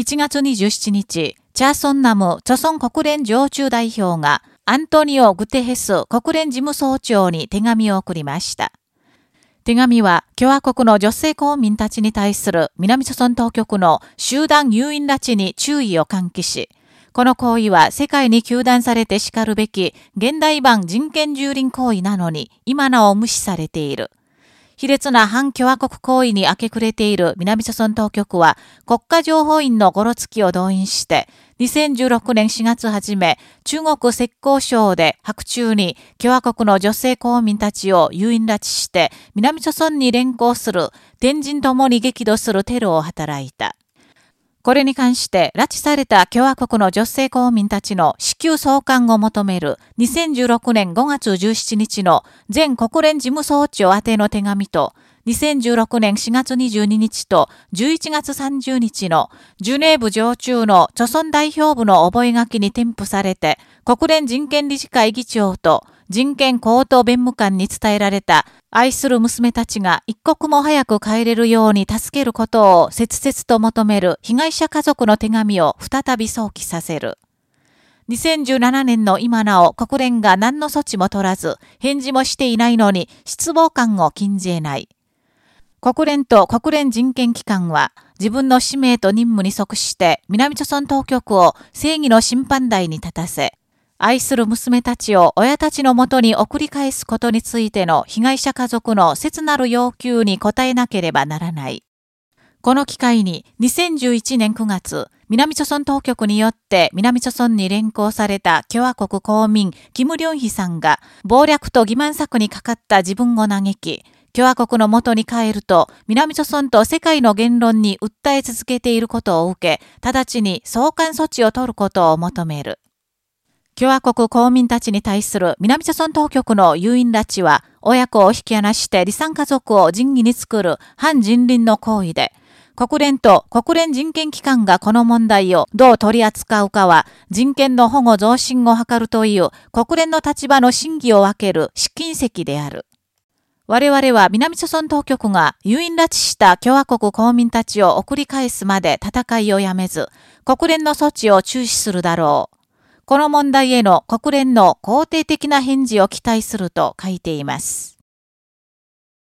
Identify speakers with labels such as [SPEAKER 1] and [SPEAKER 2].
[SPEAKER 1] 1月27日、チャーソンナム、著村国連常駐代表が、アントニオ・グテヘス国連事務総長に手紙を送りました。手紙は共和国の女性公民たちに対する南朝村当局の集団誘引拉致に注意を喚起し、この行為は世界に求断されて叱るべき現代版人権蹂躙行為なのに今なお無視されている。卑劣な反共和国行為に明け暮れている南朝鮮当局は国家情報院のゴロツキを動員して2016年4月初め中国石膏省で白昼に共和国の女性公民たちを誘引拉致して南朝鮮に連行する天神ともに激怒するテロを働いた。これに関して拉致された共和国の女性公民たちの支給送還を求める2016年5月17日の全国連事務総長宛ての手紙と2016年4月22日と11月30日のジュネーブ常駐の著村代表部の覚書に添付されて国連人権理事会議長と人権高等弁務官に伝えられた愛する娘たちが一刻も早く帰れるように助けることを切々と求める被害者家族の手紙を再び想起させる。2017年の今なお国連が何の措置も取らず、返事もしていないのに失望感を禁じ得ない。国連と国連人権機関は自分の使命と任務に即して南朝村当局を正義の審判台に立たせ、愛する娘たちを親たちのもとに送り返すことについての被害者家族の切なる要求に応えなければならない。この機会に2011年9月、南朝村当局によって南朝村に連行された共和国公民キム・リョンヒさんが暴略と欺瞞策にかかった自分を嘆き、共和国の元に帰ると、南朝村と世界の言論に訴え続けていることを受け、直ちに送還措置を取ることを求める。共和国公民たちに対する南朝村当局の誘引拉致は、親子を引き離して離散家族を仁義に作る反人倫の行為で、国連と国連人権機関がこの問題をどう取り扱うかは、人権の保護増進を図るという国連の立場の審議を分ける試金石である。我々は南朝村当局が誘引拉致した共和国公民たちを送り返すまで戦いをやめず、国連の措置を中止するだろう。この問題への国連の肯定的な返事を期待すると書いています。